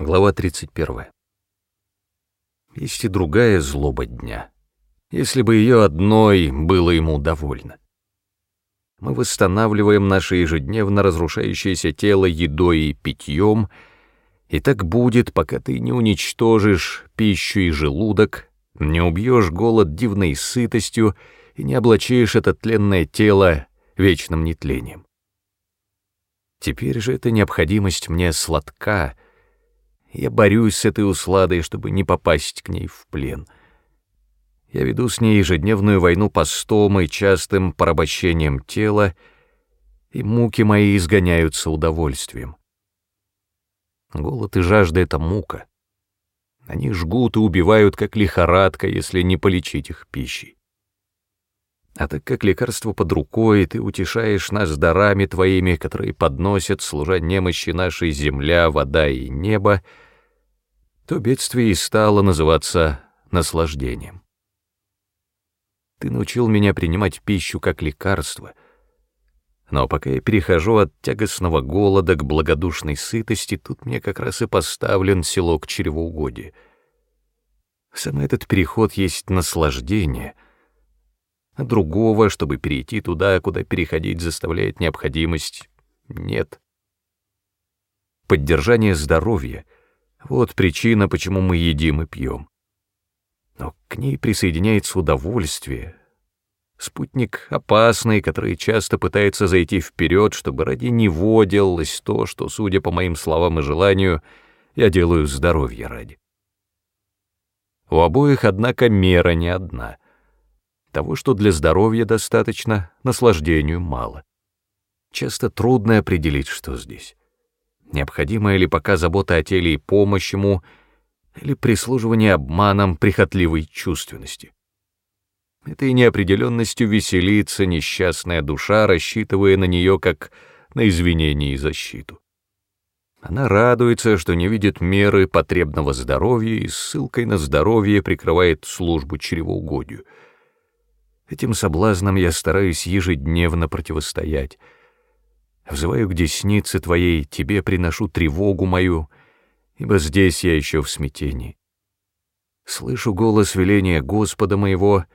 Глава 31. Есть и другая злоба дня, если бы ее одной было ему довольно. Мы восстанавливаем наше ежедневно разрушающееся тело едой и питьем, и так будет, пока ты не уничтожишь пищу и желудок, не убьешь голод дивной сытостью и не облачишь это тленное тело вечным нетлением. Теперь же эта необходимость мне сладка — я борюсь с этой усладой, чтобы не попасть к ней в плен. Я веду с ней ежедневную войну постом и частым порабощением тела, и муки мои изгоняются удовольствием. Голод и жажда — это мука. Они жгут и убивают, как лихорадка, если не полечить их пищей. А так как лекарство под рукой, ты утешаешь нас дарами твоими, которые подносят, служа немощи нашей земля, вода и небо, то бедствие и стало называться наслаждением. Ты научил меня принимать пищу как лекарство, но пока я перехожу от тягостного голода к благодушной сытости, тут мне как раз и поставлен селок чревоугодия. Сам этот переход есть наслаждение — другого, чтобы перейти туда, куда переходить заставляет необходимость, нет. Поддержание здоровья — вот причина, почему мы едим и пьем. Но к ней присоединяется удовольствие. Спутник опасный, который часто пытается зайти вперед, чтобы ради него делалось то, что, судя по моим словам и желанию, я делаю здоровье ради. У обоих, однако, мера не одна — того, что для здоровья достаточно, наслаждению мало. Часто трудно определить, что здесь. Необходимая ли пока забота о теле и помощь ему, или прислуживание обманам прихотливой чувственности. Этой неопределенностью веселится несчастная душа, рассчитывая на нее как на извинение и защиту. Она радуется, что не видит меры потребного здоровья и ссылкой на здоровье прикрывает службу чревоугодию — Этим соблазнам я стараюсь ежедневно противостоять. Взываю к деснице твоей, тебе приношу тревогу мою, ибо здесь я еще в смятении. Слышу голос веления Господа моего,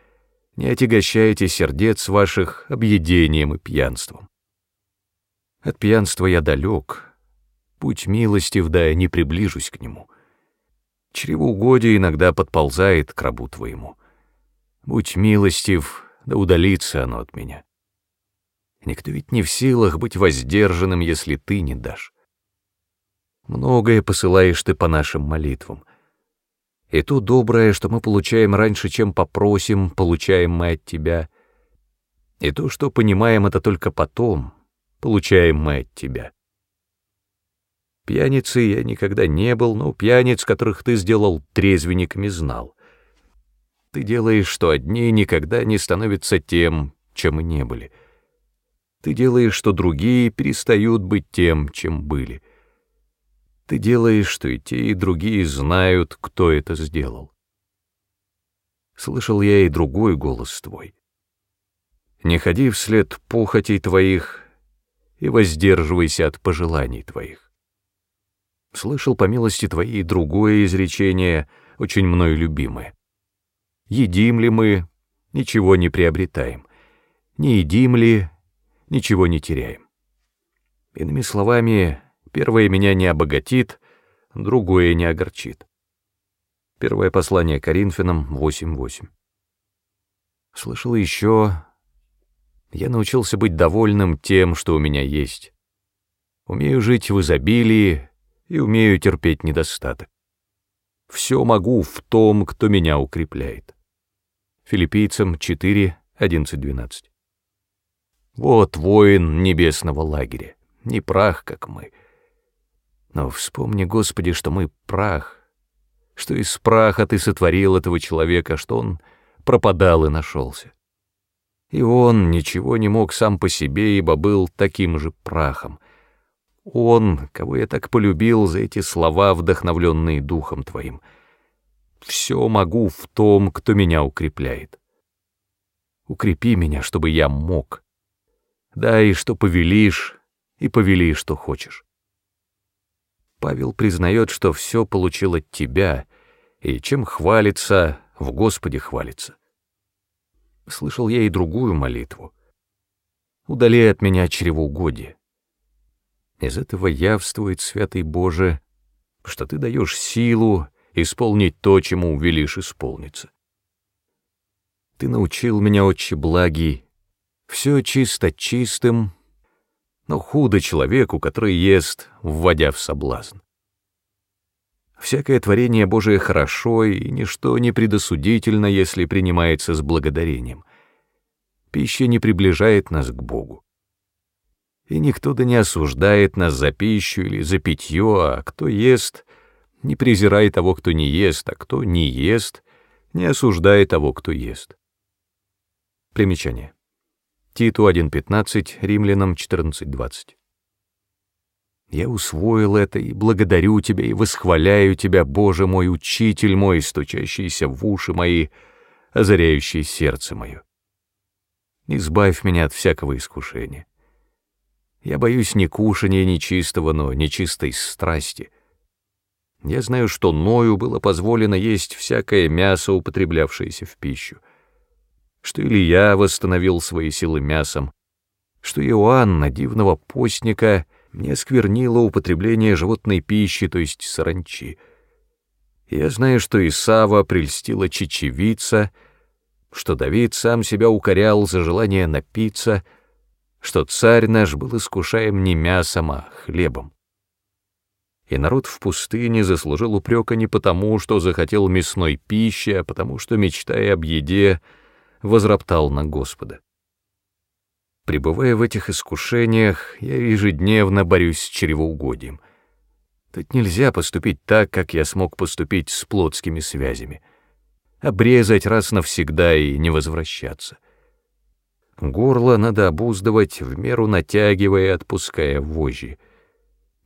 не отягощайте сердец ваших объедением и пьянством. От пьянства я далек, путь милостив, да я не приближусь к нему. Чревоугодие иногда подползает к рабу твоему. Будь милостив, да удалится оно от меня. Никто ведь не в силах быть воздержанным, если ты не дашь. Многое посылаешь ты по нашим молитвам. И то доброе, что мы получаем раньше, чем попросим, получаем мы от тебя. И то, что понимаем это только потом, получаем мы от тебя. Пьяницей я никогда не был, но пьяниц, которых ты сделал трезвенниками, знал. Ты делаешь, что одни никогда не становятся тем, чем и не были. Ты делаешь, что другие перестают быть тем, чем были. Ты делаешь, что и те, и другие знают, кто это сделал. Слышал я и другой голос твой. Не ходи вслед похотей твоих и воздерживайся от пожеланий твоих. Слышал по милости твоей другое изречение, очень мною любимое. Едим ли мы, ничего не приобретаем. Не едим ли, ничего не теряем. Иными словами, первое меня не обогатит, другое не огорчит. Первое послание Коринфянам 8.8. Слышал еще, я научился быть довольным тем, что у меня есть. Умею жить в изобилии и умею терпеть недостаток. Все могу в том, кто меня укрепляет. Филиппийцам 4, 11, 12. Вот воин небесного лагеря, не прах, как мы. Но вспомни, Господи, что мы прах, что из праха Ты сотворил этого человека, что он пропадал и нашелся. И он ничего не мог сам по себе, ибо был таким же прахом. Он, кого я так полюбил за эти слова, вдохновленные Духом Твоим — все могу в том, кто меня укрепляет. Укрепи меня, чтобы я мог. Дай, что повелишь, и повели, что хочешь. Павел признает, что все получил от тебя, и чем хвалится, в Господе хвалится. Слышал я и другую молитву. «Удали от меня чревоугодие». Из этого явствует, святый Боже, что ты даешь силу исполнить то, чему велишь исполниться. Ты научил меня, отче благий, все чисто чистым, но худо человеку, который ест, вводя в соблазн. Всякое творение Божие хорошо, и ничто не предосудительно, если принимается с благодарением. Пища не приближает нас к Богу. И никто да не осуждает нас за пищу или за питье, а кто ест, не презирай того, кто не ест, а кто не ест, не осуждай того, кто ест. Примечание. Титу 1.15, Римлянам 14.20. Я усвоил это и благодарю Тебя, и восхваляю Тебя, Боже мой, Учитель мой, стучащийся в уши мои, озаряющий сердце мое. Избавь меня от всякого искушения. Я боюсь не кушания нечистого, но нечистой страсти. Я знаю, что Ною было позволено есть всякое мясо, употреблявшееся в пищу что Илья восстановил свои силы мясом, что Иоанна, дивного постника, не сквернило употребление животной пищи, то есть саранчи. Я знаю, что Исава прельстила чечевица, что Давид сам себя укорял за желание напиться, что царь наш был искушаем не мясом, а хлебом. И народ в пустыне заслужил упрека не потому, что захотел мясной пищи, а потому что, мечтая об еде, возроптал на Господа. Пребывая в этих искушениях, я ежедневно борюсь с чревоугодием. Тут нельзя поступить так, как я смог поступить с плотскими связями. Обрезать раз навсегда и не возвращаться. Горло надо обуздывать, в меру натягивая и отпуская вожжи.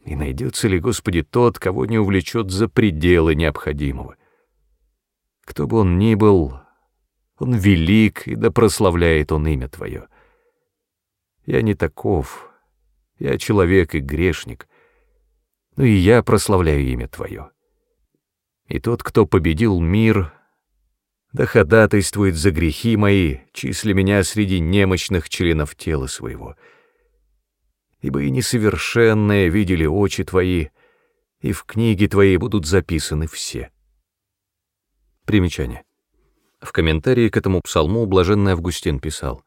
И найдется ли, Господи, тот, кого не увлечет за пределы необходимого? Кто бы он ни был, он велик, и да прославляет он имя Твое. Я не таков, я человек и грешник, но и я прославляю имя Твое. И тот, кто победил мир, да ходатайствует за грехи мои, числи меня среди немощных членов тела своего. Ибо и несовершенные видели очи Твои, и в книге Твоей будут записаны все. Примечание. В комментарии к этому псалму блаженный Августин писал,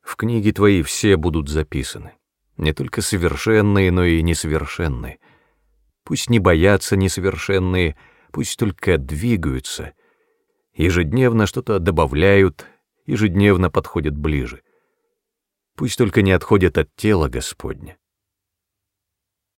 «В книге твои все будут записаны, не только совершенные, но и несовершенные. Пусть не боятся несовершенные, пусть только двигаются, ежедневно что-то добавляют, ежедневно подходят ближе. Пусть только не отходят от тела Господня.